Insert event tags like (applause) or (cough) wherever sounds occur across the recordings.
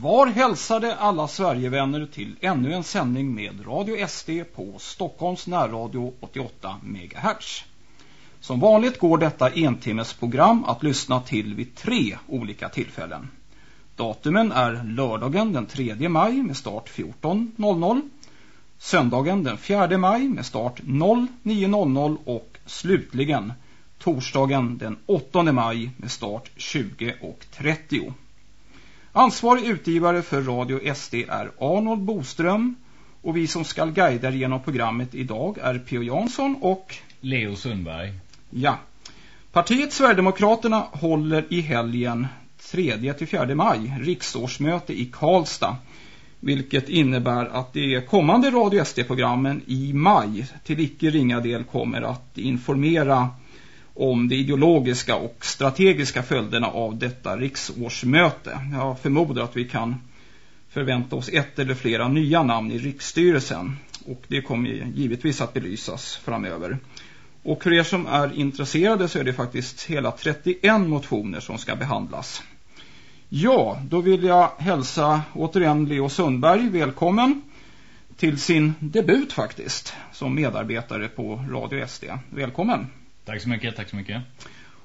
var hälsade alla Sverigevänner till ännu en sändning med Radio SD på Stockholms närradio 88 MHz. Som vanligt går detta entimmesprogram att lyssna till vid tre olika tillfällen. Datumen är lördagen den 3 maj med start 14.00, söndagen den 4 maj med start 09.00 och slutligen torsdagen den 8 maj med start 20.30. Ansvarig utgivare för Radio SD är Arnold Boström och vi som ska guida genom programmet idag är P.O. Jansson och Leo Sundberg. Ja. Partiet Sverigedemokraterna håller i helgen 3-4 maj riksårsmöte i Karlstad vilket innebär att de kommande Radio SD-programmen i maj till icke ringa del kommer att informera om de ideologiska och strategiska följderna av detta riksårsmöte. Jag förmodar att vi kan förvänta oss ett eller flera nya namn i riksstyrelsen och det kommer givetvis att belysas framöver. Och för er som är intresserade så är det faktiskt hela 31 motioner som ska behandlas. Ja, då vill jag hälsa återigen Leo Sundberg välkommen till sin debut faktiskt som medarbetare på Radio SD. Välkommen! Tack så mycket, tack så mycket.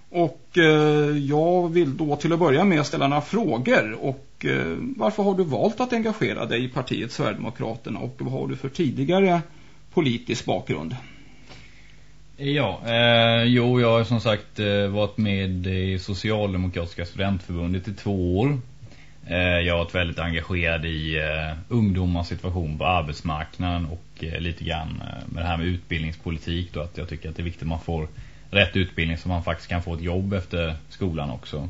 Och eh, jag vill då till att börja med ställa några frågor. Och eh, varför har du valt att engagera dig i partiet Sverigedemokraterna och vad har du för tidigare politisk bakgrund? Ja, eh, jo jag har som sagt eh, varit med i Socialdemokratiska studentförbundet i två år. Eh, jag har varit väldigt engagerad i eh, ungdomars situation på arbetsmarknaden och eh, lite grann med det här med utbildningspolitik då att jag tycker att det är viktigt att man får rätt utbildning så man faktiskt kan få ett jobb efter skolan också.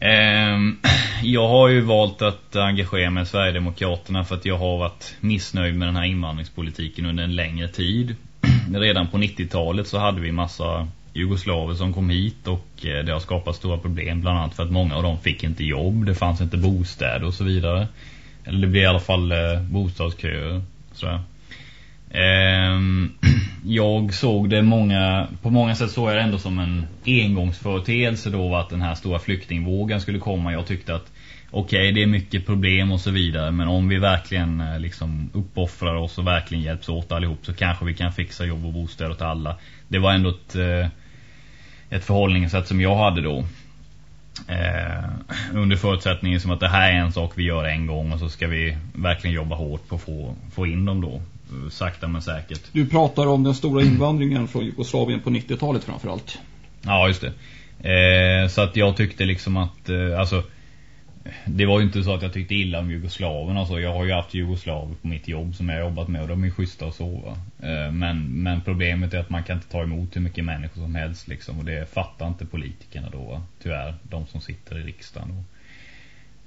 Ehm, (clears throat) jag har ju valt att engagera mig i Sverigedemokraterna för att jag har varit missnöjd med den här invandringspolitiken under en längre tid. (clears throat) Redan på 90-talet så hade vi massa jugoslaver som kom hit och eh, det har skapat stora problem bland annat för att många av dem fick inte jobb, det fanns inte bostäder och så vidare. Eller det blev i alla fall eh, bostadsköer. Så. Ehm, (clears throat) jag såg det många, på många sätt såg jag det ändå som en engångsföreteelse då att den här stora flyktingvågen skulle komma. Jag tyckte att okej okay, det är mycket problem och så vidare men om vi verkligen eh, liksom uppoffrar oss och verkligen hjälps åt allihop så kanske vi kan fixa jobb och bostäder åt alla. Det var ändå ett, eh, ett förhållningssätt som jag hade då. Under förutsättningen som att det här är en sak vi gör en gång och så ska vi verkligen jobba hårt på att få, få in dem då sakta men säkert. Du pratar om den stora invandringen från Jugoslavien på 90-talet framförallt. Ja, just det. Eh, så att jag tyckte liksom att, eh, alltså, det var ju inte så att jag tyckte illa om Jugoslaven. Alltså, jag har ju haft Jugoslaver på mitt jobb som jag har jobbat med och de är schyssta att sova. Eh, men, men problemet är att man kan inte ta emot hur mycket människor som helst liksom. Och det fattar inte politikerna då, tyvärr. De som sitter i riksdagen då.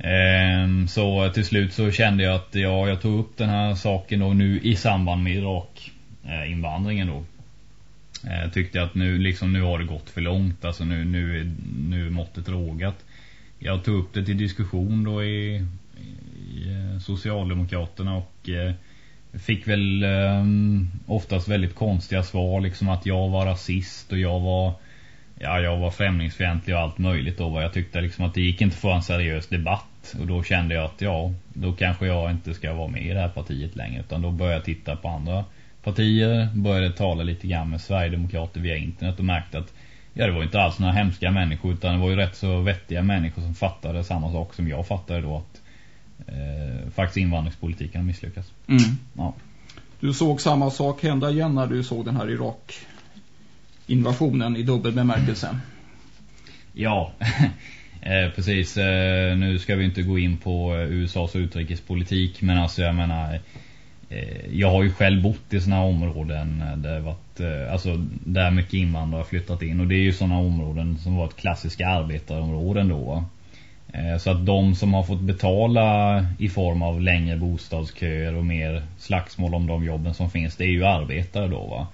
Ehm, så till slut så kände jag att ja, jag tog upp den här saken och nu i samband med Irak-invandringen eh, då. Eh, tyckte jag att nu, liksom, nu har det gått för långt. Alltså nu, nu, nu är måttet rågat. Jag tog upp det till diskussion då i, i eh, Socialdemokraterna och eh, fick väl eh, oftast väldigt konstiga svar. Liksom att jag var rasist och jag var ja, jag var främlingsfientlig och allt möjligt då. Jag tyckte liksom att det gick inte för en seriös debatt. Och då kände jag att ja, då kanske jag inte ska vara med i det här partiet längre. Utan då började jag titta på andra partier. Började tala lite grann med Sverigedemokrater via internet och märkte att ja, det var inte alls några hemska människor. Utan det var ju rätt så vettiga människor som fattade samma sak som jag fattade då. Att eh, faktiskt invandringspolitiken har misslyckats. Mm. Ja. Du såg samma sak hända igen när du såg den här Irak invasionen i dubbel bemärkelse. Ja, (laughs) eh, precis. Eh, nu ska vi inte gå in på eh, USAs utrikespolitik, men alltså jag menar, Eh, jag har ju själv bott i sådana områden eh, där det varit, eh, alltså där mycket invandrare har flyttat in och det är ju sådana områden som varit klassiska arbetarområden då. Eh, så att de som har fått betala i form av längre bostadsköer och mer slagsmål om de jobben som finns, det är ju arbetare då va.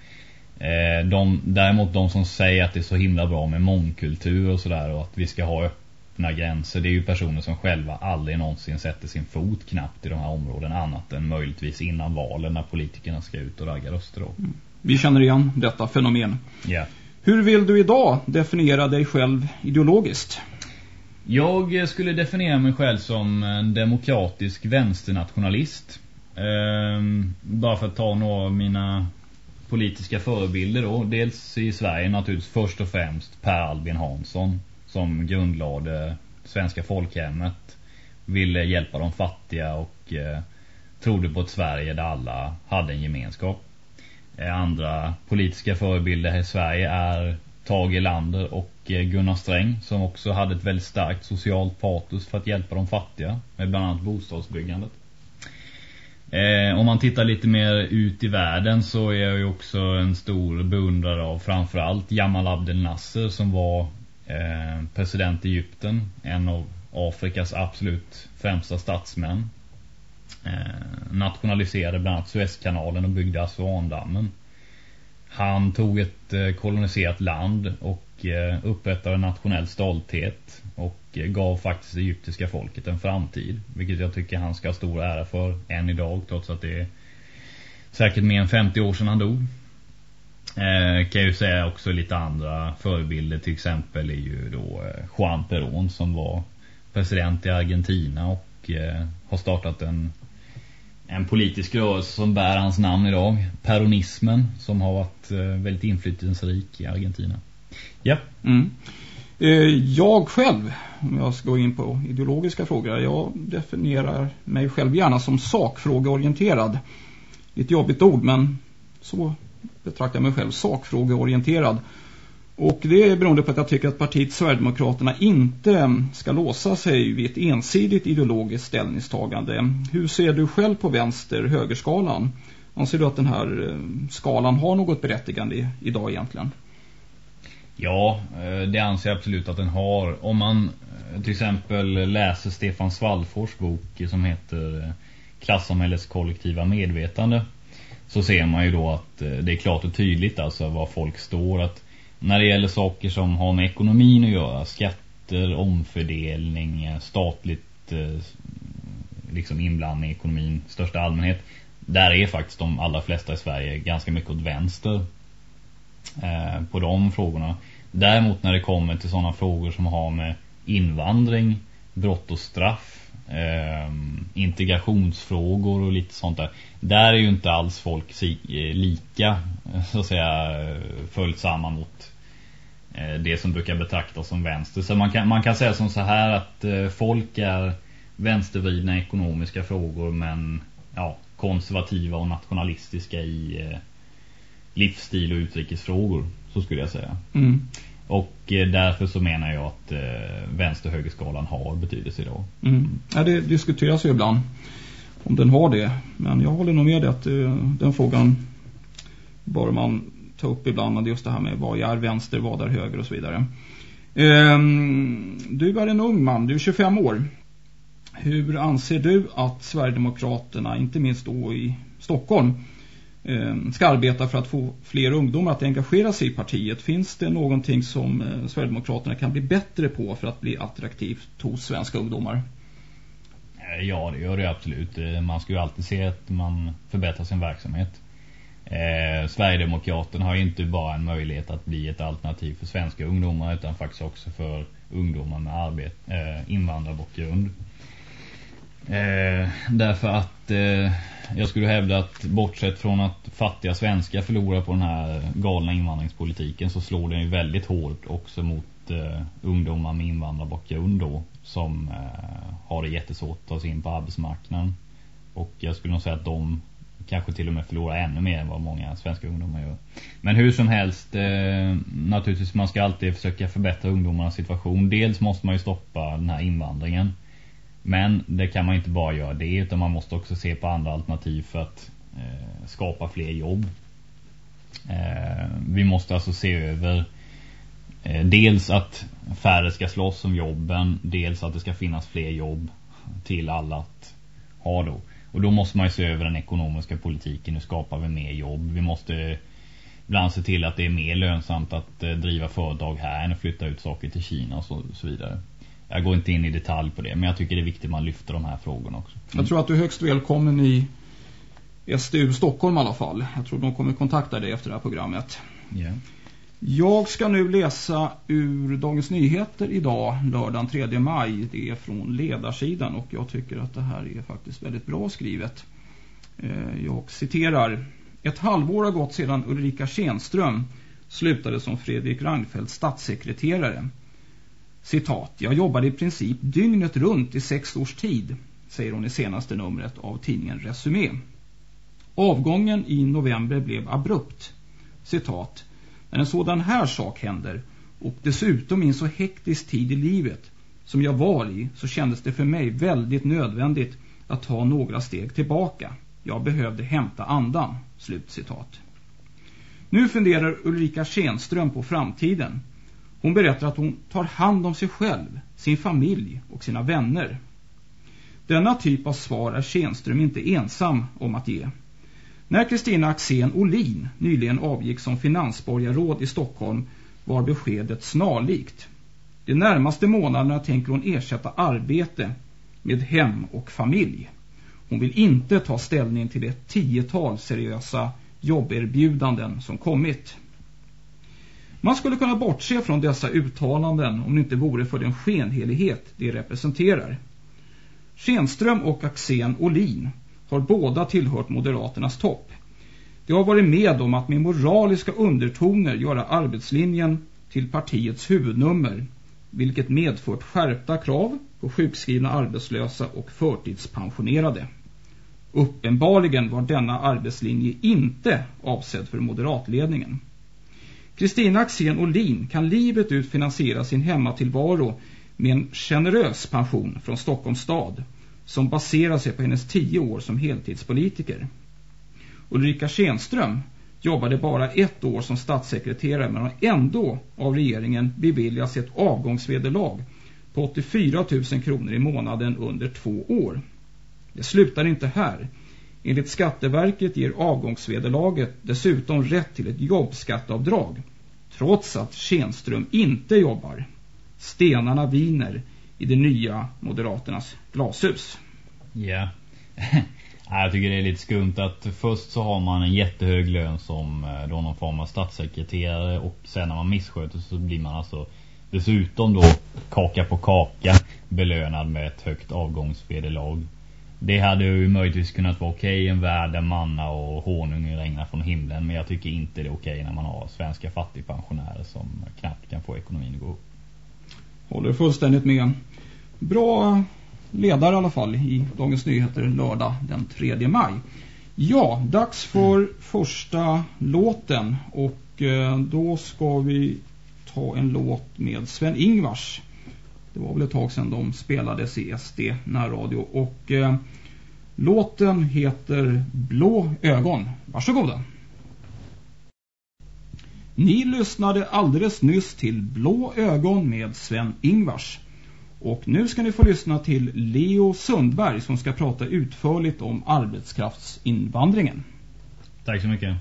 Eh, de, däremot de som säger att det är så himla bra med mångkultur och sådär och att vi ska ha öppna gränser, det är ju personer som själva aldrig någonsin sätter sin fot knappt i de här områdena annat än möjligtvis innan valen när politikerna ska ut och ragga röster. Mm. Vi känner igen detta fenomen. Yeah. Hur vill du idag definiera dig själv ideologiskt? Jag skulle definiera mig själv som en demokratisk vänsternationalist. Ehm, bara för att ta några av mina politiska förebilder då. Dels i Sverige naturligtvis först och främst Per Albin Hansson som grundlade svenska folkhemmet. Ville hjälpa de fattiga och eh, trodde på ett Sverige där alla hade en gemenskap. Eh, andra politiska förebilder i Sverige är Tage Lander och eh, Gunnar Sträng som också hade ett väldigt starkt socialt patos för att hjälpa de fattiga med bland annat bostadsbyggandet. Eh, om man tittar lite mer ut i världen så är jag ju också en stor beundrare av framförallt Jamal Abdel Nasser som var Eh, president i Egypten. En av Afrikas absolut främsta statsmän. Eh, nationaliserade bland annat Suezkanalen och byggde Assuandammen. Han tog ett eh, koloniserat land och upprättade nationell stolthet och gav faktiskt det egyptiska folket en framtid. Vilket jag tycker han ska ha stor ära för än idag trots att det är säkert mer än 50 år sedan han dog. Eh, kan jag ju säga också lite andra förebilder till exempel är ju då eh, Juan Perón som var president i Argentina och eh, har startat en en politisk rörelse som bär hans namn idag. Peronismen som har varit eh, väldigt inflytelserik i Argentina. Ja. Mm. Eh, jag själv, om jag ska gå in på ideologiska frågor, jag definierar mig själv gärna som sakfrågeorienterad. Lite jobbigt ord, men så betraktar mig själv sakfrågeorienterad. Och det är beroende på att jag tycker att partiet Sverigedemokraterna inte ska låsa sig vid ett ensidigt ideologiskt ställningstagande. Hur ser du själv på vänster-högerskalan? Anser du att den här eh, skalan har något berättigande idag egentligen? Ja, eh, det anser jag absolut att den har. Om man eh, till exempel läser Stefan Svallfors bok som heter Klassamhällets kollektiva medvetande så ser man ju då att eh, det är klart och tydligt alltså var folk står att när det gäller saker som har med ekonomin att göra, skatter, omfördelning, eh, statligt eh, liksom inblandning i ekonomin största allmänhet, där är faktiskt de allra flesta i Sverige ganska mycket åt vänster eh, på de frågorna. Däremot när det kommer till sådana frågor som har med invandring, brott och straff, eh, integrationsfrågor och lite sånt där. Där är ju inte alls folk eh, lika (laughs) så att säga följt samman mot Eh, det som brukar betraktas som vänster. Så man kan, man kan säga som så här att eh, folk är vänstervridna ekonomiska frågor men ja, konservativa och nationalistiska i eh, livsstil och utrikesfrågor. Så skulle jag säga. Mm. Och eh, därför så menar jag att eh, vänster-högerskalan har betydelse idag. Mm. Ja, det diskuteras ju ibland om den har det. Men jag håller nog med dig att eh, den frågan bör man ta upp ibland just det här med vad är vänster, vad är höger och så vidare. Ehm, du är en ung man, du är 25 år. Hur anser du att Sverigedemokraterna, inte minst då i Stockholm, Eh, ska arbeta för att få fler ungdomar att engagera sig i partiet? Finns det någonting som eh, Sverigedemokraterna kan bli bättre på för att bli attraktivt hos svenska ungdomar? Eh, ja, det gör det absolut. Man ska ju alltid se att man förbättrar sin verksamhet. Eh, Sverigedemokraterna har ju inte bara en möjlighet att bli ett alternativ för svenska ungdomar utan faktiskt också för ungdomar med arbet, eh, invandrarbakgrund. Eh, därför att eh, jag skulle hävda att bortsett från att fattiga svenskar förlorar på den här galna invandringspolitiken så slår den ju väldigt hårt också mot eh, ungdomar med invandrarbakgrund då som eh, har det jättesvårt att ta sig in på arbetsmarknaden. Och jag skulle nog säga att de kanske till och med förlorar ännu mer än vad många svenska ungdomar gör. Men hur som helst, eh, naturligtvis man ska alltid försöka förbättra ungdomarnas situation. Dels måste man ju stoppa den här invandringen. Men det kan man inte bara göra det utan man måste också se på andra alternativ för att eh, skapa fler jobb. Eh, vi måste alltså se över eh, dels att färre ska slåss om jobben, dels att det ska finnas fler jobb till alla att ha då. Och då måste man ju se över den ekonomiska politiken. Hur skapar vi mer jobb? Vi måste ibland se till att det är mer lönsamt att eh, driva företag här än att flytta ut saker till Kina och så, så, vidare. Jag går inte in i detalj på det, men jag tycker det är viktigt att man lyfter de här frågorna också. Mm. Jag tror att du är högst välkommen i SDU Stockholm i alla fall. Jag tror de kommer kontakta dig efter det här programmet. Yeah. Jag ska nu läsa ur Dagens Nyheter idag, lördagen 3 maj. Det är från ledarsidan och jag tycker att det här är faktiskt väldigt bra skrivet. Eh, jag citerar. Ett halvår har gått sedan Ulrika Schenström slutade som Fredrik Reinfeldts statssekreterare. Citat, jag jobbade i princip dygnet runt i sex års tid, säger hon i senaste numret av tidningen Resumé. Avgången i november blev abrupt. Citat, när en sådan här sak händer och dessutom i en så hektisk tid i livet som jag var i så kändes det för mig väldigt nödvändigt att ta några steg tillbaka. Jag behövde hämta andan. Slut citat. Nu funderar Ulrika Schenström på framtiden. Hon berättar att hon tar hand om sig själv, sin familj och sina vänner. Denna typ av svar är Schenström inte ensam om att ge. När Kristina Axén Olin nyligen avgick som finansborgarråd i Stockholm var beskedet snarlikt. De närmaste månaderna tänker hon ersätta arbete med hem och familj. Hon vill inte ta ställning till ett tiotal seriösa jobberbjudanden som kommit. Man skulle kunna bortse från dessa uttalanden om det inte vore för den skenhelighet de representerar. Schenström och Axén Olin har båda tillhört Moderaternas topp. De har varit med om att med moraliska undertoner göra arbetslinjen till partiets huvudnummer, vilket medfört skärpta krav på sjukskrivna arbetslösa och förtidspensionerade. Uppenbarligen var denna arbetslinje inte avsedd för moderatledningen. Kristina Axén Olin kan livet ut finansiera sin hemmatillvaro med en generös pension från Stockholms stad som baserar sig på hennes tio år som heltidspolitiker. Ulrika Schenström jobbade bara ett år som statssekreterare men har ändå av regeringen beviljats ett avgångsvederlag på 84 000 kronor i månaden under två år. Det slutar inte här. Enligt Skatteverket ger avgångsvederlaget dessutom rätt till ett jobbskatteavdrag trots att Schenström inte jobbar. Stenarna viner i det nya Moderaternas glashus. Ja. (laughs) Jag tycker det är lite skumt att först så har man en jättehög lön som eh, då någon form av statssekreterare och sen när man missköter så blir man alltså dessutom då kaka på kaka belönad med ett högt avgångsvederlag. Det hade ju möjligtvis kunnat vara okej okay, en värld där manna och honung regnar från himlen men jag tycker inte det är okej okay när man har svenska fattigpensionärer som knappt kan få ekonomin att gå upp. Håller fullständigt med. Bra ledare i alla fall i Dagens Nyheter lördag den 3 maj. Ja, dags för mm. första låten och eh, då ska vi ta en låt med Sven Ingvars. Det var väl ett tag sedan de spelades i SD närradio och eh, låten heter Blå ögon. Varsågoda. Ni lyssnade alldeles nyss till Blå ögon med Sven Ingvars. Och nu ska ni få lyssna till Leo Sundberg som ska prata utförligt om arbetskraftsinvandringen. Tack så mycket.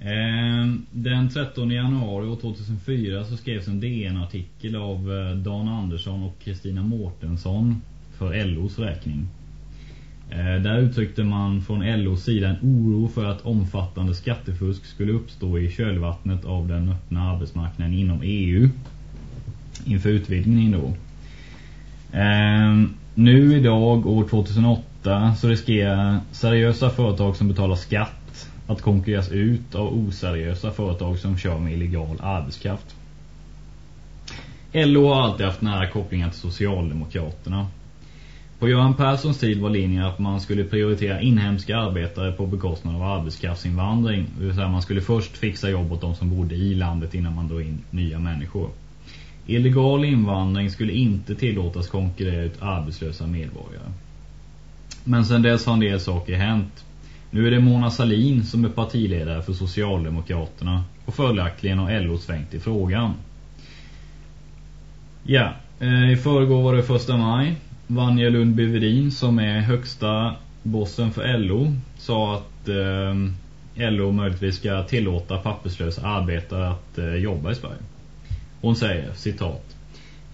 Ehm, den 13 januari 2004 så skrevs en DN-artikel av eh, Dan Andersson och Kristina Mårtensson för LOs räkning. Eh, där uttryckte man från LOs sida en oro för att omfattande skattefusk skulle uppstå i kölvattnet av den öppna arbetsmarknaden inom EU inför utvidgningen då. Ehm, nu idag, år 2008, så riskerar seriösa företag som betalar skatt att konkurreras ut av oseriösa företag som kör med illegal arbetskraft. LO har alltid haft nära kopplingar till Socialdemokraterna. På Göran Perssons tid var linjen att man skulle prioritera inhemska arbetare på bekostnad av arbetskraftsinvandring. Det vill säga man skulle först fixa jobb åt de som bodde i landet innan man drog in nya människor. Illegal invandring skulle inte tillåtas konkurrera ut arbetslösa medborgare. Men sedan dess har en del saker hänt. Nu är det Mona Salin som är partiledare för Socialdemokraterna och följaktligen har LO svängt i frågan. Ja, eh, i förrgår var det första maj. Vanja Lundby som är högsta bossen för LO sa att eh, LO möjligtvis ska tillåta papperslösa arbetare att eh, jobba i Sverige. Hon säger, citat.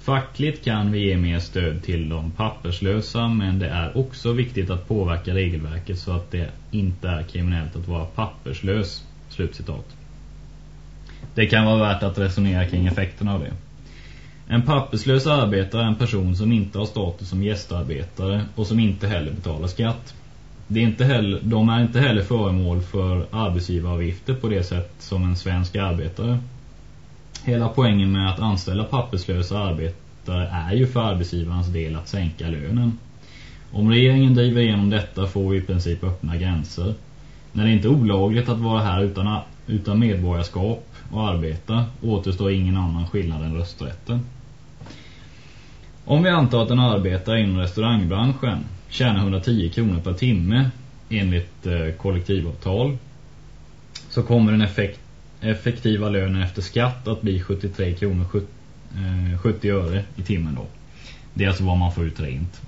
Fackligt kan vi ge mer stöd till de papperslösa men det är också viktigt att påverka regelverket så att det inte är kriminellt att vara papperslös. Slutcitat. Det kan vara värt att resonera kring effekterna av det. En papperslös arbetare är en person som inte har status som gästarbetare och som inte heller betalar skatt. Det är inte heller, de är inte heller föremål för arbetsgivaravgifter på det sätt som en svensk arbetare. Hela poängen med att anställa papperslösa arbetare är ju för arbetsgivarens del att sänka lönen. Om regeringen driver igenom detta får vi i princip öppna gränser. När det inte är olagligt att vara här utan, utan medborgarskap och arbeta återstår ingen annan skillnad än rösträtten. Om vi antar att en arbetare inom restaurangbranschen tjänar 110 kronor per timme enligt eh, kollektivavtal så kommer den effekt, effektiva lönen efter skatt att bli 73 kronor 70 eh, öre i timmen då. Det är alltså vad man får ut rent.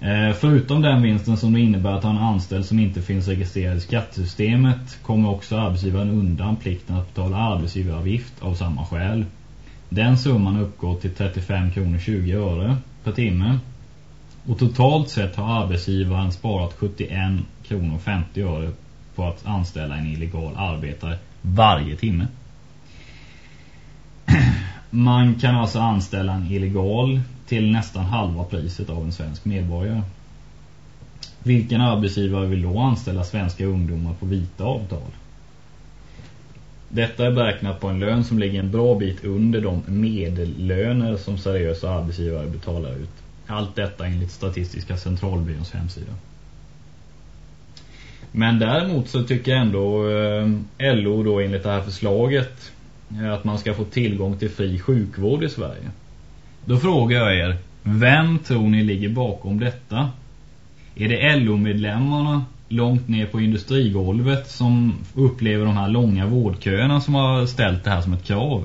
Eh, förutom den vinsten som det innebär att han anställd som inte finns registrerad i skattesystemet kommer också arbetsgivaren undan plikten att betala arbetsgivaravgift av samma skäl. Den summan uppgår till 35 kronor 20 öre per timme. Och totalt sett har arbetsgivaren sparat 71 kronor 50 öre på att anställa en illegal arbetare varje timme. (clears throat) Man kan alltså anställa en illegal till nästan halva priset av en svensk medborgare. Vilken arbetsgivare vill då anställa svenska ungdomar på vita avtal? Detta är beräknat på en lön som ligger en bra bit under de medellöner som seriösa arbetsgivare betalar ut. Allt detta enligt Statistiska centralbyråns hemsida. Men däremot så tycker jag ändå eh, LO då enligt det här förslaget eh, att man ska få tillgång till fri sjukvård i Sverige. Då frågar jag er, vem tror ni ligger bakom detta? Är det LO-medlemmarna långt ner på industrigolvet som upplever de här långa vårdköerna som har ställt det här som ett krav?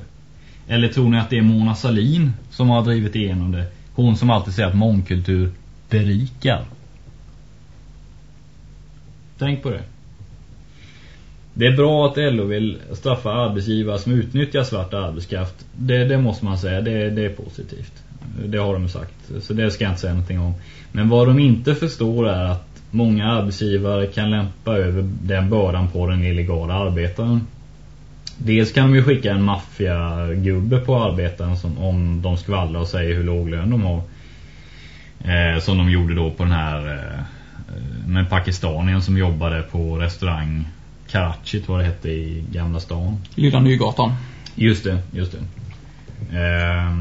Eller tror ni att det är Mona Salin som har drivit igenom det? Hon som alltid säger att mångkultur berikar. Tänk på det. Det är bra att LO vill straffa arbetsgivare som utnyttjar svart arbetskraft. Det, det måste man säga, det, det är positivt. Det har de sagt, så det ska jag inte säga någonting om. Men vad de inte förstår är att många arbetsgivare kan lämpa över den bördan på den illegala arbetaren. Dels kan de ju skicka en maffiagubbe på arbetaren som, om de skvallrar och säger hur låg lön de har. Eh, som de gjorde då på den här eh, med pakistanien som jobbade på restaurang Karachi jag det hette i Gamla stan. Lilla Nygatan. Just det, just det. Eh,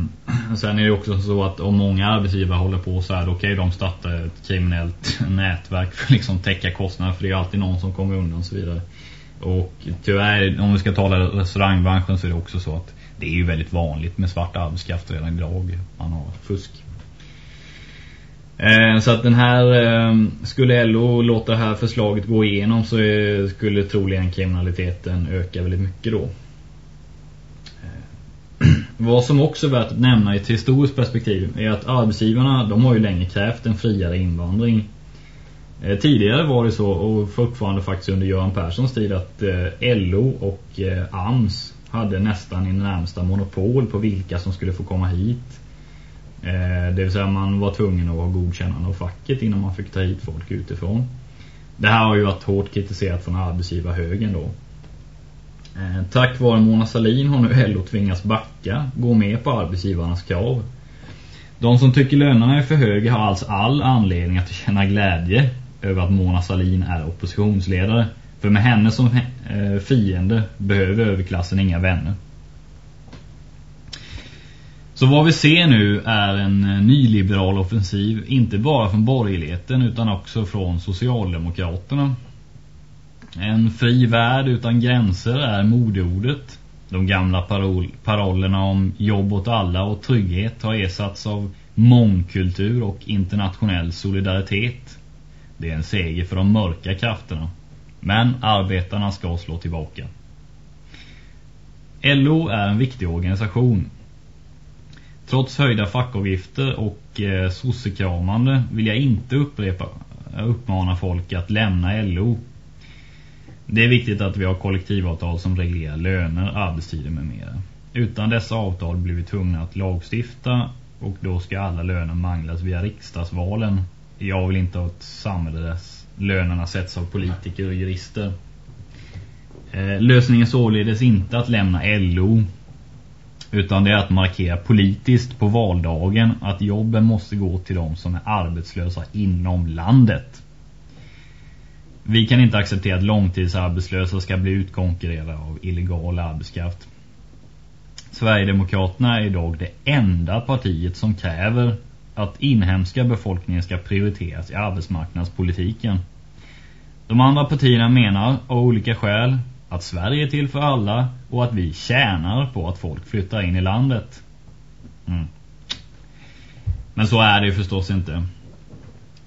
sen är det också så att om många arbetsgivare håller på så här då kan ju de starta ett kriminellt (laughs) nätverk för att liksom täcka kostnader för det är alltid någon som kommer undan och så vidare. Och tyvärr, om vi ska tala restaurangbranschen så är det också så att det är ju väldigt vanligt med svart arbetskraft redan idag. Man har fusk. Eh, så att den här, eh, skulle LO låta det här förslaget gå igenom så eh, skulle troligen kriminaliteten öka väldigt mycket då. (clears throat) Vad som också är värt att nämna i ett historiskt perspektiv är att arbetsgivarna de har ju länge krävt en friare invandring. Tidigare var det så, och fortfarande faktiskt under Göran Perssons tid, att LO och AMS hade nästan i närmsta monopol på vilka som skulle få komma hit. Eh, det vill säga man var tvungen att ha godkännande av facket innan man fick ta hit folk utifrån. Det här har ju varit hårt kritiserat från arbetsgivarhögen då. Eh, tack vare Mona Salin har nu LO tvingats backa, gå med på arbetsgivarnas krav. De som tycker lönerna är för höga har alltså all anledning att känna glädje över att Mona Salin är oppositionsledare. För med henne som eh, fiende behöver överklassen inga vänner. Så vad vi ser nu är en eh, nyliberal offensiv, inte bara från borgerligheten utan också från Socialdemokraterna. En fri värld utan gränser är modeordet. De gamla parol parollerna om jobb åt alla och trygghet har ersatts av mångkultur och internationell solidaritet. Det är en seger för de mörka krafterna. Men arbetarna ska slå tillbaka. LO är en viktig organisation Trots höjda fackavgifter och eh, sossekramande vill jag inte upprepa, uppmana folk att lämna LO. Det är viktigt att vi har kollektivavtal som reglerar löner, arbetstider med mera. Utan dessa avtal blir vi tvungna att lagstifta och då ska alla löner manglas via riksdagsvalen. Jag vill inte ha ett samhälle där lönerna sätts av politiker och jurister. Eh, lösningen således inte att lämna LO utan det är att markera politiskt på valdagen att jobben måste gå till de som är arbetslösa inom landet. Vi kan inte acceptera att långtidsarbetslösa ska bli utkonkurrerade av illegal arbetskraft. Sverigedemokraterna är idag det enda partiet som kräver att inhemska befolkningen ska prioriteras i arbetsmarknadspolitiken. De andra partierna menar av olika skäl att Sverige är till för alla och att vi tjänar på att folk flyttar in i landet. Mm. Men så är det ju förstås inte.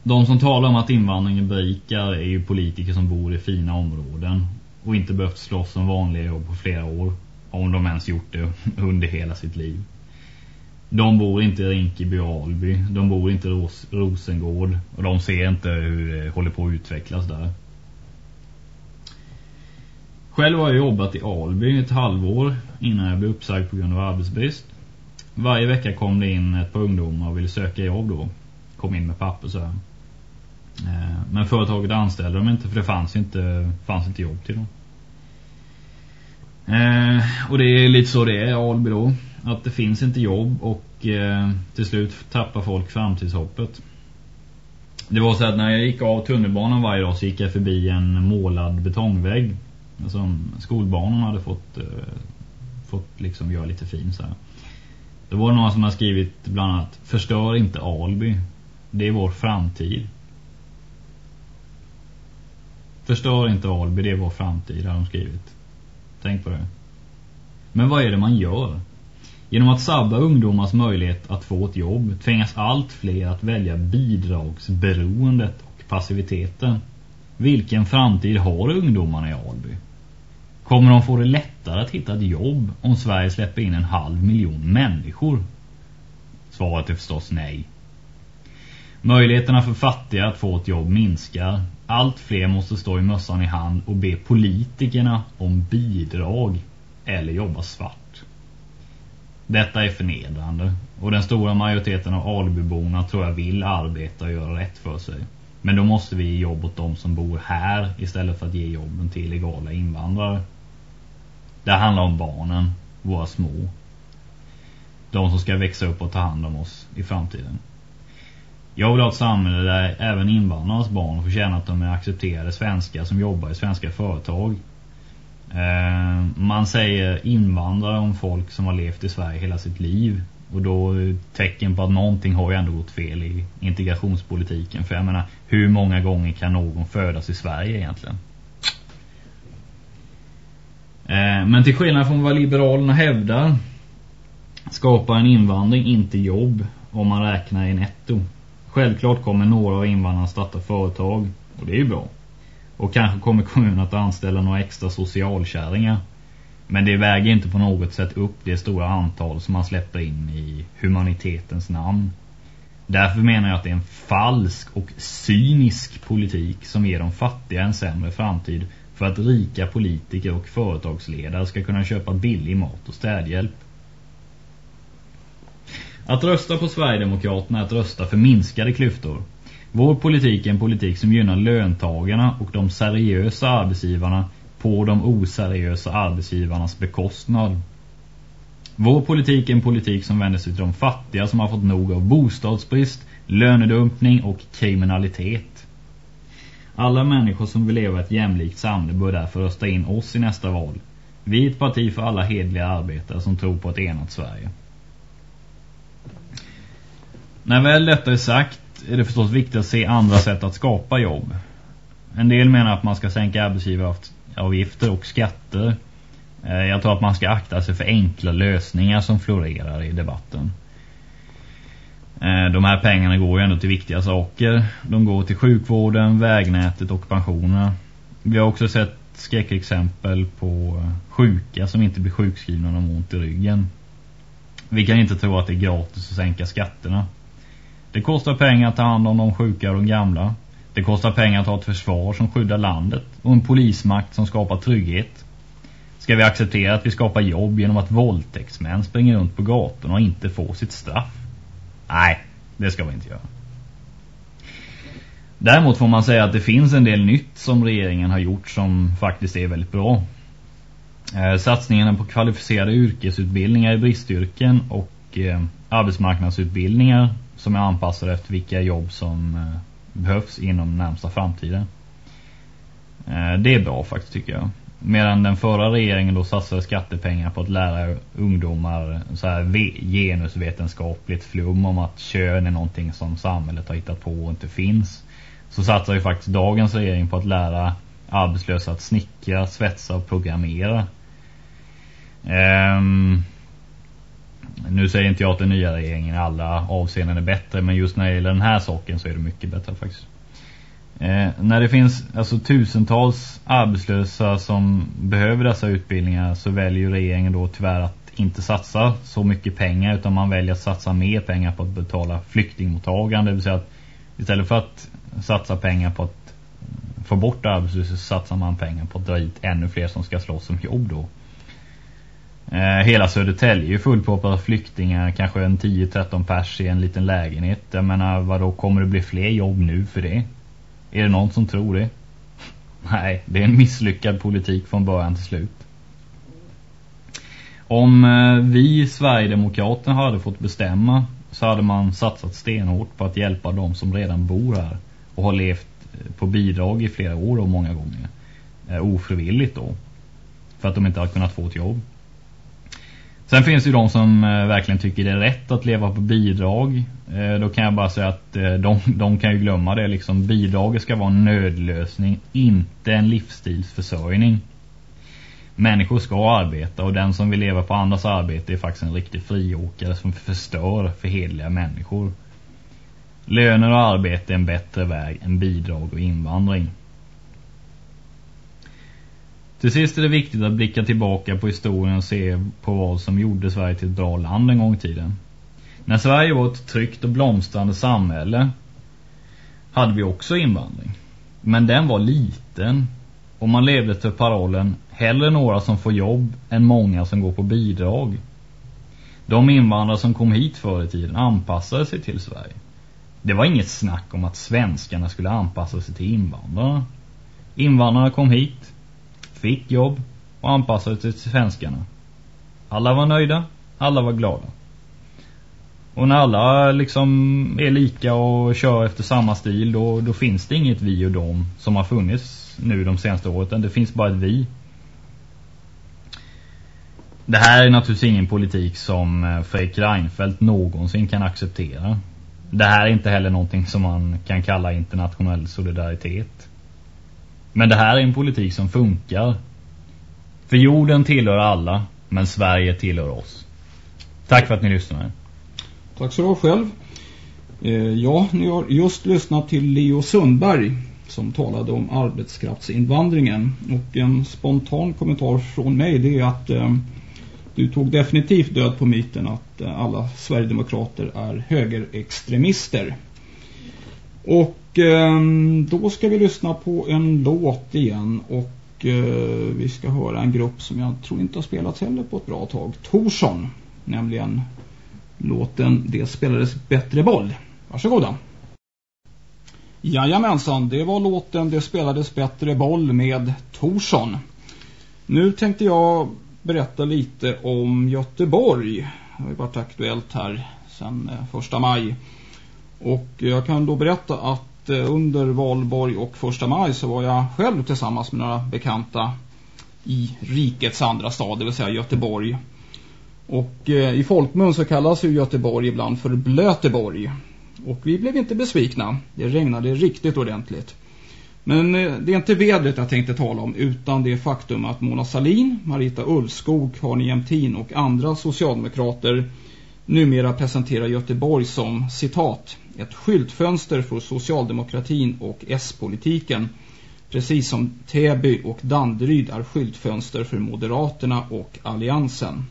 De som talar om att invandringen berikar är ju politiker som bor i fina områden och inte behövt slåss som vanliga jobb på flera år, om de ens gjort det (laughs) under hela sitt liv. De bor inte i Rinkeby och Alby, de bor inte i Ros Rosengård och de ser inte hur det håller på att utvecklas där. Själv har jag jobbat i Alby ett halvår innan jag blev uppsagd på grund av arbetsbrist. Varje vecka kom det in ett par ungdomar och ville söka jobb då. Kom in med papper så här. Eh, men företaget anställde dem inte för det fanns inte, fanns inte jobb till dem. Eh, och det är lite så det är i Alby då. Att det finns inte jobb och eh, till slut tappar folk framtidshoppet. Det var så att när jag gick av tunnelbanan varje dag så gick jag förbi en målad betongvägg Alltså, som skolbarnen hade fått, eh, fått liksom göra lite fin så här. Det var några som har skrivit bland annat Förstör inte Alby. Det är vår framtid. Förstör inte Alby, det är vår framtid har de skrivit. Tänk på det. Men vad är det man gör? Genom att sabba ungdomars möjlighet att få ett jobb tvingas allt fler att välja bidragsberoendet och passiviteten. Vilken framtid har ungdomarna i Alby? Kommer de få det lättare att hitta ett jobb om Sverige släpper in en halv miljon människor? Svaret är förstås nej. Möjligheterna för fattiga att få ett jobb minskar. Allt fler måste stå i mössan i hand och be politikerna om bidrag eller jobba svart. Detta är förnedrande och den stora majoriteten av Albyborna tror jag vill arbeta och göra rätt för sig. Men då måste vi ge jobb åt de som bor här istället för att ge jobben till illegala invandrare. Det handlar om barnen, våra små. De som ska växa upp och ta hand om oss i framtiden. Jag vill ha ett samhälle där även invandrarnas barn får känna att de är accepterade svenskar som jobbar i svenska företag. Eh, man säger invandrare om folk som har levt i Sverige hela sitt liv. Och då eh, tecken på att någonting har ju ändå gått fel i integrationspolitiken. För jag menar, hur många gånger kan någon födas i Sverige egentligen? Eh, men till skillnad från vad Liberalerna hävdar skapar en invandring inte jobb om man räknar i netto. Självklart kommer några av invandrarna starta företag och det är ju bra. Och kanske kommer kommunen att anställa några extra socialkärringar. Men det väger inte på något sätt upp det stora antal som man släpper in i humanitetens namn. Därför menar jag att det är en falsk och cynisk politik som ger de fattiga en sämre framtid för att rika politiker och företagsledare ska kunna köpa billig mat och städhjälp. Att rösta på Sverigedemokraterna är att rösta för minskade klyftor. Vår politik är en politik som gynnar löntagarna och de seriösa arbetsgivarna på de oseriösa arbetsgivarnas bekostnad. Vår politik är en politik som vänder sig till de fattiga som har fått nog av bostadsbrist, lönedumpning och kriminalitet. Alla människor som vill leva ett jämlikt samhälle bör därför rösta in oss i nästa val. Vi är ett parti för alla hedliga arbetare som tror på ett enat Sverige. När väl detta är sagt är det förstås viktigt att se andra sätt att skapa jobb. En del menar att man ska sänka arbetsgivaravgifter och skatter. Eh, jag tror att man ska akta sig för enkla lösningar som florerar i debatten. Eh, de här pengarna går ju ändå till viktiga saker. De går till sjukvården, vägnätet och pensionerna. Vi har också sett skräckexempel på eh, sjuka som inte blir sjukskrivna när de har ont i ryggen. Vi kan inte tro att det är gratis att sänka skatterna. Det kostar pengar att ta hand om de sjuka och de gamla. Det kostar pengar att ha ett försvar som skyddar landet och en polismakt som skapar trygghet. Ska vi acceptera att vi skapar jobb genom att våldtäktsmän springer runt på gatorna och inte får sitt straff? Nej, det ska vi inte göra. Däremot får man säga att det finns en del nytt som regeringen har gjort som faktiskt är väldigt bra. Eh, Satsningarna på kvalificerade yrkesutbildningar i bristyrken och eh, arbetsmarknadsutbildningar som är anpassade efter vilka jobb som eh, behövs inom närmsta framtiden. Det är bra faktiskt tycker jag. Medan den förra regeringen då satsade skattepengar på att lära ungdomar så här genusvetenskapligt flum om att kön är någonting som samhället har hittat på och inte finns. Så satsar ju faktiskt dagens regering på att lära arbetslösa att snickra, svetsa och programmera. Um, nu säger inte jag att den nya regeringen i alla avseenden är bättre men just när det gäller den här saken så är det mycket bättre faktiskt. Eh, när det finns alltså tusentals arbetslösa som behöver dessa utbildningar så väljer regeringen då tyvärr att inte satsa så mycket pengar utan man väljer att satsa mer pengar på att betala flyktingmottagande. Det vill säga att istället för att satsa pengar på att få bort arbetslöshet så satsar man pengar på att dra hit ännu fler som ska slåss som jobb då. Eh, hela Södertälje är fullproppat av flyktingar, kanske en 10-13 pers i en liten lägenhet. Jag menar, vadå, kommer det bli fler jobb nu för det? Är det någon som tror det? Nej, det är en misslyckad politik från början till slut. Om eh, vi Sverigedemokraterna hade fått bestämma så hade man satsat stenhårt på att hjälpa de som redan bor här och har levt eh, på bidrag i flera år och många gånger. Eh, ofrivilligt då. För att de inte har kunnat få ett jobb. Sen finns det ju de som eh, verkligen tycker det är rätt att leva på bidrag. Eh, då kan jag bara säga att eh, de, de kan ju glömma det. Liksom, bidraget ska vara en nödlösning, inte en livsstilsförsörjning. Människor ska arbeta och den som vill leva på andras arbete är faktiskt en riktig friåkare som förstör för hedliga människor. Löner och arbete är en bättre väg än bidrag och invandring. Till sist är det viktigt att blicka tillbaka på historien och se på vad som gjorde Sverige till ett bra land en gång i tiden. När Sverige var ett tryggt och blomstrande samhälle hade vi också invandring. Men den var liten och man levde till parollen hellre några som får jobb än många som går på bidrag. De invandrare som kom hit förr i tiden anpassade sig till Sverige. Det var inget snack om att svenskarna skulle anpassa sig till invandrarna. Invandrarna kom hit, fick jobb och anpassade sig till svenskarna. Alla var nöjda, alla var glada. Och när alla liksom är lika och kör efter samma stil då, då finns det inget vi och dem som har funnits nu de senaste åren. Det finns bara ett vi. Det här är naturligtvis ingen politik som eh, Fredrik Reinfeldt någonsin kan acceptera. Det här är inte heller någonting som man kan kalla internationell solidaritet. Men det här är en politik som funkar. För jorden tillhör alla, men Sverige tillhör oss. Tack för att ni lyssnade. Tack så du själv. Eh, ja, ni har just lyssnat till Leo Sundberg som talade om arbetskraftsinvandringen. Och en spontan kommentar från mig det är att eh, du tog definitivt död på myten att eh, alla Sverigedemokrater är högerextremister. Och Ehm, då ska vi lyssna på en låt igen och eh, vi ska höra en grupp som jag tror inte har spelats heller på ett bra tag. Torsson, nämligen låten Det spelades bättre boll. Varsågoda. Jajamensan, det var låten Det spelades bättre boll med Torsson. Nu tänkte jag berätta lite om Göteborg. Det har ju varit aktuellt här sedan eh, första maj. Och jag kan då berätta att Eh, under valborg och första maj så var jag själv tillsammans med några bekanta i rikets andra stad, det vill säga Göteborg. Och eh, i folkmun så kallas ju Göteborg ibland för Blöteborg. Och vi blev inte besvikna. Det regnade riktigt ordentligt. Men eh, det är inte vädret jag tänkte tala om utan det faktum att Mona Salin, Marita Ulfskog, Arne Jämtin och andra socialdemokrater numera presenterar Göteborg som, citat, ett skyltfönster för socialdemokratin och S-politiken. Precis som Täby och Danderyd är skyltfönster för Moderaterna och Alliansen.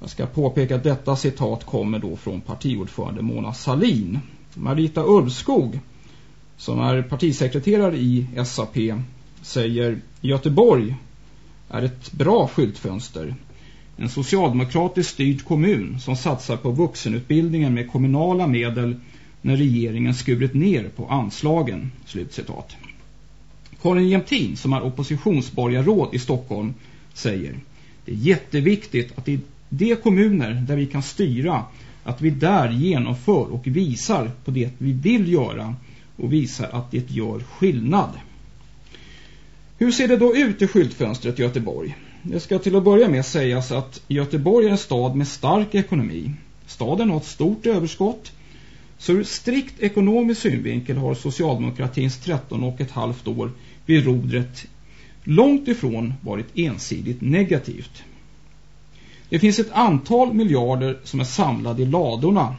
Jag ska påpeka att detta citat kommer då från partiordförande Mona Salin. Marita Ulfskog, som är partisekreterare i SAP, säger Göteborg är ett bra skyltfönster. En socialdemokratiskt styrd kommun som satsar på vuxenutbildningen med kommunala medel när regeringen skurit ner på anslagen. Slutcitat. Karin Jämtin som är oppositionsborgarråd i Stockholm säger det är jätteviktigt att i de kommuner där vi kan styra att vi där genomför och visar på det vi vill göra och visar att det gör skillnad. Hur ser det då ut i skyltfönstret i Göteborg? Det ska till att börja med sägas att Göteborg är en stad med stark ekonomi. Staden har ett stort överskott. Så ur strikt ekonomisk synvinkel har socialdemokratins 13 och ett halvt år vid rodret långt ifrån varit ensidigt negativt. Det finns ett antal miljarder som är samlade i ladorna.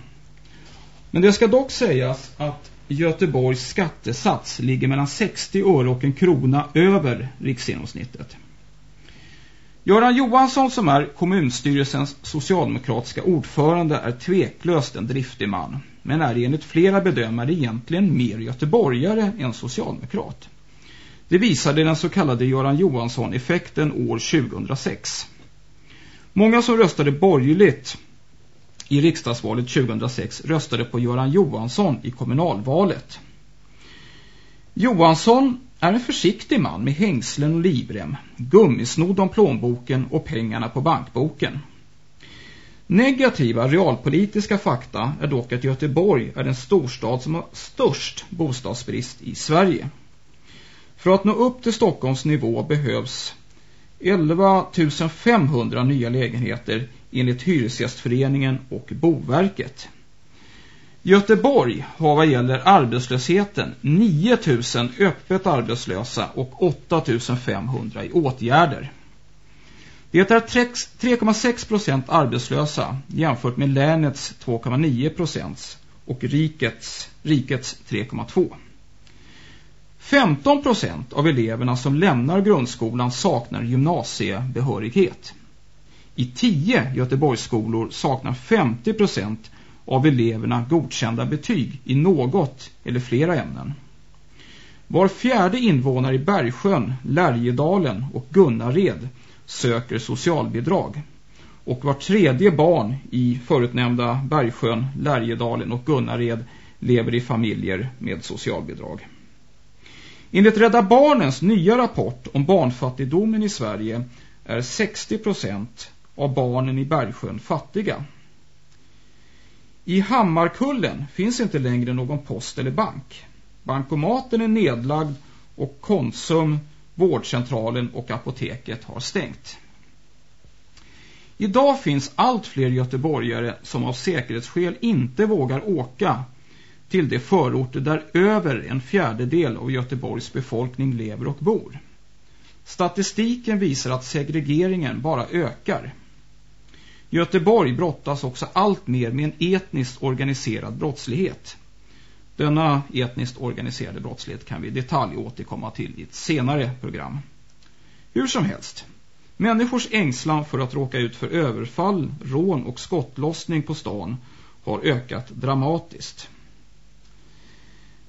Men det ska dock sägas att Göteborgs skattesats ligger mellan 60 öre och en krona över riksgenomsnittet. Göran Johansson som är kommunstyrelsens socialdemokratiska ordförande är tveklöst en driftig man. Men är enligt flera bedömare egentligen mer göteborgare än socialdemokrat. Det visade den så kallade Göran Johansson-effekten år 2006. Många som röstade borgerligt i riksdagsvalet 2006 röstade på Göran Johansson i kommunalvalet. Johansson är en försiktig man med hängslen och livrem, gummisnodd om plånboken och pengarna på bankboken. Negativa realpolitiska fakta är dock att Göteborg är den storstad som har störst bostadsbrist i Sverige. För att nå upp till Stockholms nivå behövs 11 500 nya lägenheter enligt Hyresgästföreningen och Boverket. Göteborg har vad gäller arbetslösheten 9 000 öppet arbetslösa och 8 500 i åtgärder. Det är 3,6 procent arbetslösa jämfört med länets 2,9 procent och rikets, rikets 3,2. 15 procent av eleverna som lämnar grundskolan saknar gymnasiebehörighet. I 10 Göteborgsskolor saknar 50 procent av eleverna godkända betyg i något eller flera ämnen. Var fjärde invånare i Bergsjön, Lärjedalen och Gunnared söker socialbidrag. Och var tredje barn i förutnämnda Bergsjön, Lärjedalen och Gunnared lever i familjer med socialbidrag. Enligt Rädda Barnens nya rapport om barnfattigdomen i Sverige är 60% av barnen i Bergsjön fattiga. I Hammarkullen finns inte längre någon post eller bank. Bankomaten är nedlagd och Konsum, vårdcentralen och apoteket har stängt. Idag finns allt fler göteborgare som av säkerhetsskäl inte vågar åka till de förorter där över en fjärdedel av Göteborgs befolkning lever och bor. Statistiken visar att segregeringen bara ökar. Göteborg brottas också allt mer med en etniskt organiserad brottslighet. Denna etniskt organiserade brottslighet kan vi i detalj återkomma till i ett senare program. Hur som helst, människors ängslan för att råka ut för överfall, rån och skottlossning på stan har ökat dramatiskt.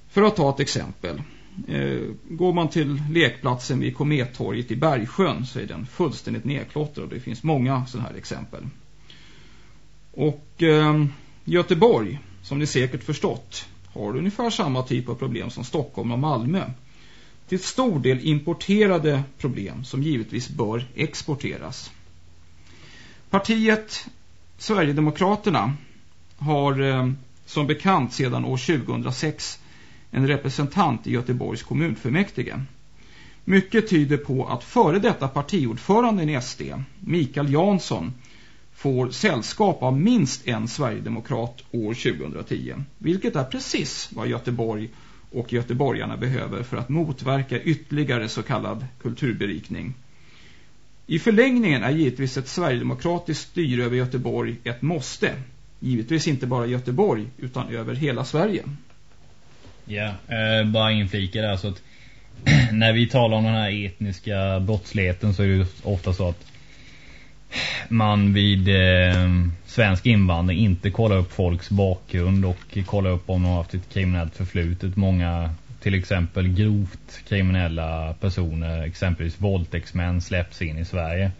För att ta ett exempel. Eh, går man till lekplatsen vid Komettorget i Bergsjön så är den fullständigt nedklottrad. Det finns många sådana här exempel. Och eh, Göteborg, som ni säkert förstått, har ungefär samma typ av problem som Stockholm och Malmö. Till stor del importerade problem som givetvis bör exporteras. Partiet Sverigedemokraterna har eh, som bekant sedan år 2006 en representant i Göteborgs kommunfullmäktige. Mycket tyder på att före detta partiordföranden i SD, Mikael Jansson, får sällskap av minst en Sverigedemokrat år 2010. Vilket är precis vad Göteborg och göteborgarna behöver för att motverka ytterligare så kallad kulturberikning. I förlängningen är givetvis ett Sverigedemokratiskt styre över Göteborg ett måste. Givetvis inte bara Göteborg utan över hela Sverige. Ja, eh, bara inflika där så att (clears throat) när vi talar om den här etniska brottsligheten så är det ofta så att man vid eh, svensk invandring inte kollar upp folks bakgrund och kollar upp om de har haft ett kriminellt förflutet. Många till exempel grovt kriminella personer, exempelvis våldtäktsmän, släpps in i Sverige.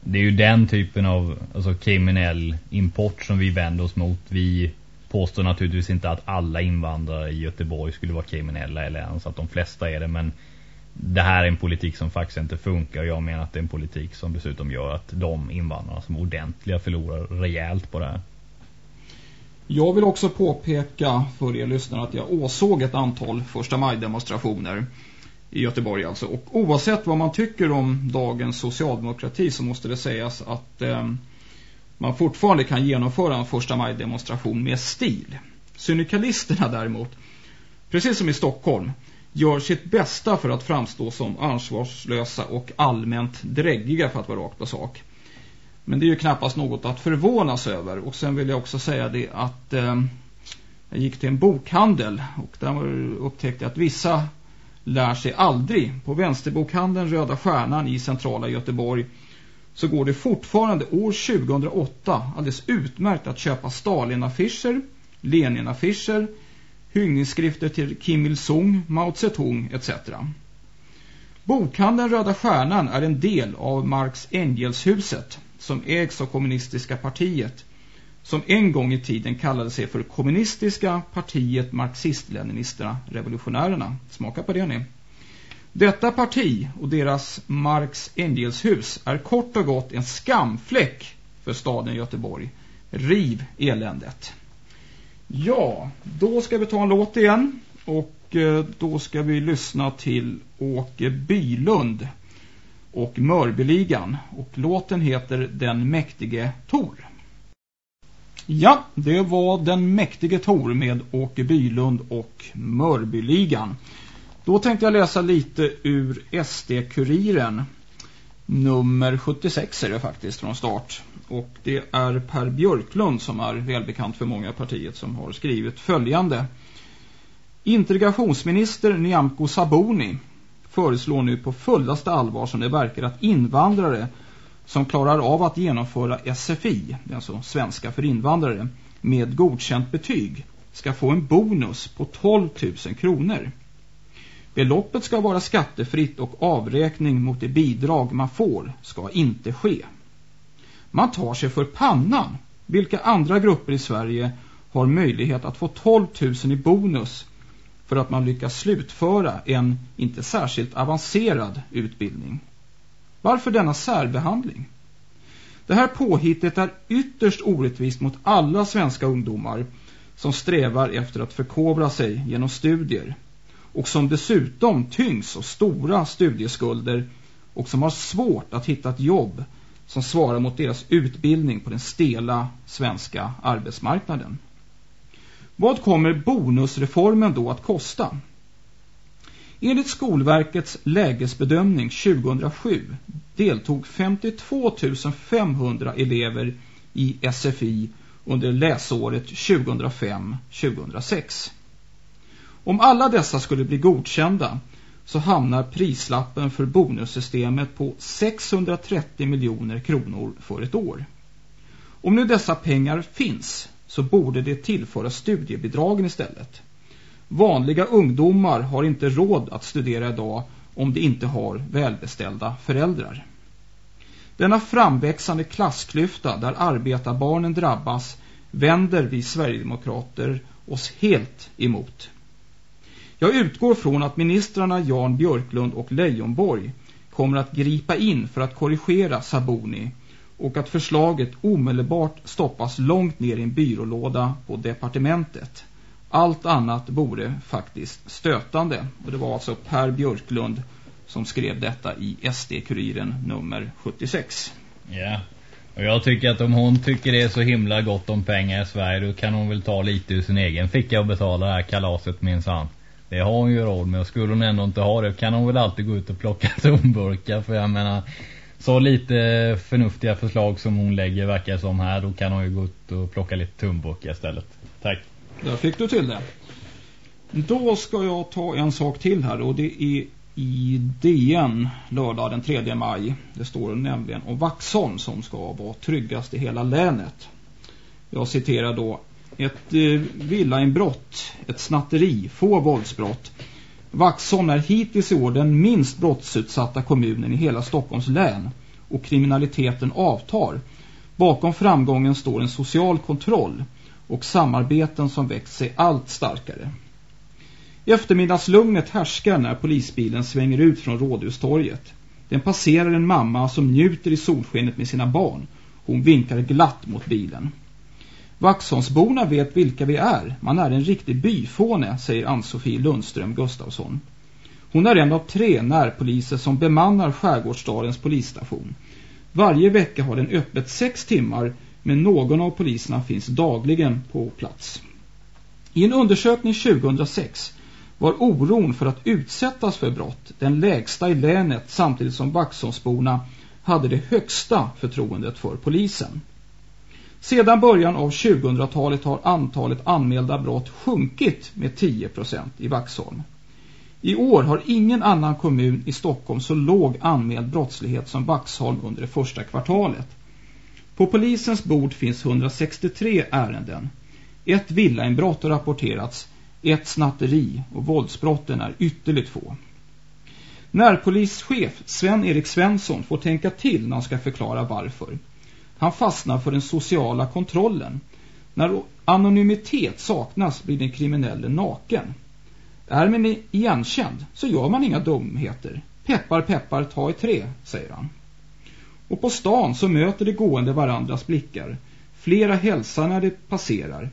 Det är ju den typen av alltså, kriminell import som vi vänder oss mot. Vi påstår naturligtvis inte att alla invandrare i Göteborg skulle vara kriminella eller ens att de flesta är det men det här är en politik som faktiskt inte funkar. Jag menar att det är en politik som dessutom gör att de invandrarna som är ordentliga förlorar rejält på det här. Jag vill också påpeka för er lyssnare att jag åsåg ett antal första maj-demonstrationer i Göteborg alltså. Och oavsett vad man tycker om dagens socialdemokrati så måste det sägas att eh, man fortfarande kan genomföra en första maj-demonstration med stil. Syndikalisterna däremot, precis som i Stockholm, gör sitt bästa för att framstå som ansvarslösa och allmänt dräggiga för att vara rakt på sak. Men det är ju knappast något att förvånas över. Och sen vill jag också säga det att eh, jag gick till en bokhandel och där upptäckte jag att vissa lär sig aldrig. På vänsterbokhandeln Röda Stjärnan i centrala Göteborg så går det fortfarande år 2008 alldeles utmärkt att köpa Stalin-affischer, Lenin-affischer, hyllningsskrifter till Kim Il-sung, Mao Zedong etc. Bokhandeln Röda Stjärnan är en del av Marx Engelshuset som ägs av kommunistiska partiet som en gång i tiden kallade sig för kommunistiska partiet marxist-leninisterna revolutionärerna. Smaka på det ni. Detta parti och deras Marx Engelshus är kort och gott en skamfläck för staden Göteborg. Riv eländet. Ja, då ska vi ta en låt igen och eh, då ska vi lyssna till Åke Bylund och Mörbyligan och låten heter Den mäktige Tor. Ja, det var Den mäktige Tor med Åke Bylund och Mörbyligan. Då tänkte jag läsa lite ur SD-kuriren. Nummer 76 är det faktiskt från start. Och det är Per Björklund som är välbekant för många partiet som har skrivit följande. Integrationsminister Nyamko Sabuni föreslår nu på fullaste allvar som det verkar att invandrare som klarar av att genomföra SFI, alltså svenska för invandrare, med godkänt betyg ska få en bonus på 12 000 kronor. Beloppet ska vara skattefritt och avräkning mot det bidrag man får ska inte ske. Man tar sig för pannan. Vilka andra grupper i Sverige har möjlighet att få 12 000 i bonus för att man lyckas slutföra en inte särskilt avancerad utbildning? Varför denna särbehandling? Det här påhittet är ytterst orättvist mot alla svenska ungdomar som strävar efter att förkovra sig genom studier och som dessutom tyngs av stora studieskulder och som har svårt att hitta ett jobb som svarar mot deras utbildning på den stela svenska arbetsmarknaden. Vad kommer bonusreformen då att kosta? Enligt Skolverkets lägesbedömning 2007 deltog 52 500 elever i SFI under läsåret 2005-2006. Om alla dessa skulle bli godkända så hamnar prislappen för bonussystemet på 630 miljoner kronor för ett år. Om nu dessa pengar finns så borde det tillföra studiebidragen istället. Vanliga ungdomar har inte råd att studera idag om de inte har välbeställda föräldrar. Denna framväxande klassklyfta där arbetarbarnen drabbas vänder vi Sverigedemokrater oss helt emot. Jag utgår från att ministrarna Jan Björklund och Leijonborg kommer att gripa in för att korrigera Saboni och att förslaget omedelbart stoppas långt ner i en byrålåda på departementet. Allt annat vore faktiskt stötande. Och det var alltså Per Björklund som skrev detta i SD-kuriren nummer 76. Ja, och jag tycker att om hon tycker det är så himla gott om pengar i Sverige då kan hon väl ta lite ur sin egen ficka och betala det här kalaset minsann. Det har hon ju råd med och skulle hon ändå inte ha det kan hon väl alltid gå ut och plocka (laughs) tomburkar för jag menar så lite förnuftiga förslag som hon lägger verkar som här då kan hon ju gå ut och plocka lite tomburkar istället. Tack. Där fick du till det. Då ska jag ta en sak till här och det är i DN lördag den 3 maj. Det står nämligen om Vaxholm som ska vara tryggast i hela länet. Jag citerar då ett eh, villainbrott, ett snatteri, få våldsbrott. Vaxholm är hittills i år den minst brottsutsatta kommunen i hela Stockholms län och kriminaliteten avtar. Bakom framgången står en social kontroll och samarbeten som växt sig allt starkare. Eftermiddagslugnet härskar när polisbilen svänger ut från Rådhustorget. Den passerar en mamma som njuter i solskenet med sina barn. Hon vinkar glatt mot bilen. Vaxholmsborna vet vilka vi är. Man är en riktig byfåne, säger Ann-Sofie Lundström Gustafsson. Hon är en av tre närpoliser som bemannar Skärgårdsstadens polisstation. Varje vecka har den öppet sex timmar men någon av poliserna finns dagligen på plats. I en undersökning 2006 var oron för att utsättas för brott den lägsta i länet samtidigt som Vaxholmsborna hade det högsta förtroendet för polisen. Sedan början av 2000-talet har antalet anmälda brott sjunkit med 10% i Vaxholm. I år har ingen annan kommun i Stockholm så låg anmäld brottslighet som Vaxholm under det första kvartalet. På polisens bord finns 163 ärenden. Ett villainbrott har rapporterats, ett snatteri och våldsbrotten är ytterligt få. Närpolischef Sven-Erik Svensson får tänka till när han ska förklara varför. Han fastnar för den sociala kontrollen. När anonymitet saknas blir den kriminelle naken. Är man igenkänd så gör man inga dumheter. Peppar, peppar, ta i tre, säger han. Och på stan så möter de gående varandras blickar. Flera hälsar när de passerar.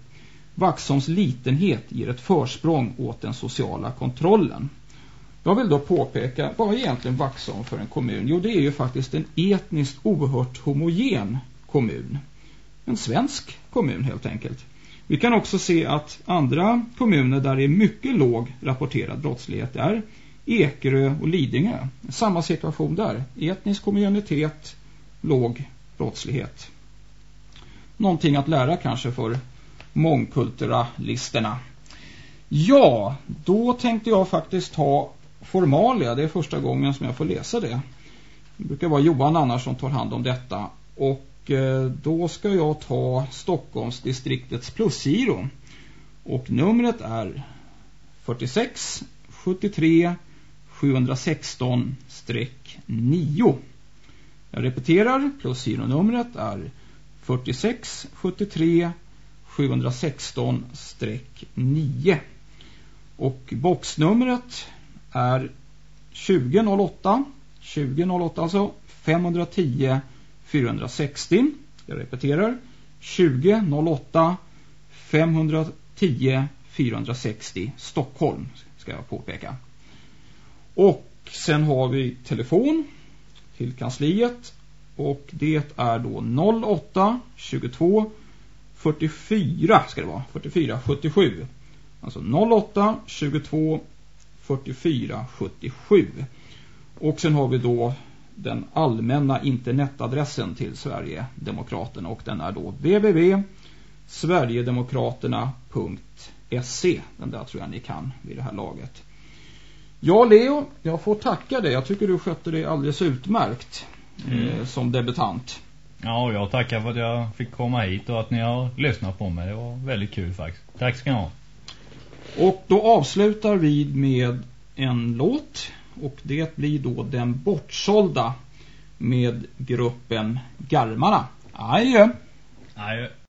Vaxholms litenhet ger ett försprång åt den sociala kontrollen. Jag vill då påpeka, vad är egentligen Vaxholm för en kommun? Jo, det är ju faktiskt en etniskt oerhört homogen kommun. En svensk kommun helt enkelt. Vi kan också se att andra kommuner där det är mycket låg rapporterad brottslighet är Ekerö och Lidingö. Samma situation där. Etnisk kommunitet, låg brottslighet. Någonting att lära kanske för mångkulturalisterna. Ja, då tänkte jag faktiskt ta formalia. Det är första gången som jag får läsa det. Det brukar vara Johan annars som tar hand om detta. Och Eh, då ska jag ta Stockholmsdistriktets plusgiro. Och numret är 46 73 716-9. Jag repeterar, plusgironumret är 46 73 716-9. Och boxnumret är 2008 2008 alltså 510 460. Jag repeterar. 2008 510 460 Stockholm ska jag påpeka. Och sen har vi telefon till kansliet. Och det är då 08 22 44 ska det vara. 44 77 alltså 08 22 44 77 och sen har vi då den allmänna internetadressen till Sverigedemokraterna och den är då www.sverigedemokraterna.se den där tror jag ni kan vid det här laget Ja Leo, jag får tacka dig. Jag tycker du skötte dig alldeles utmärkt mm. eh, som debutant. Ja, jag tackar för att jag fick komma hit och att ni har lyssnat på mig. Det var väldigt kul faktiskt. Tack ska ni ha. Och då avslutar vi med en låt. Och det blir då Den bortsålda med gruppen Garmarna. Adjö. Adjö.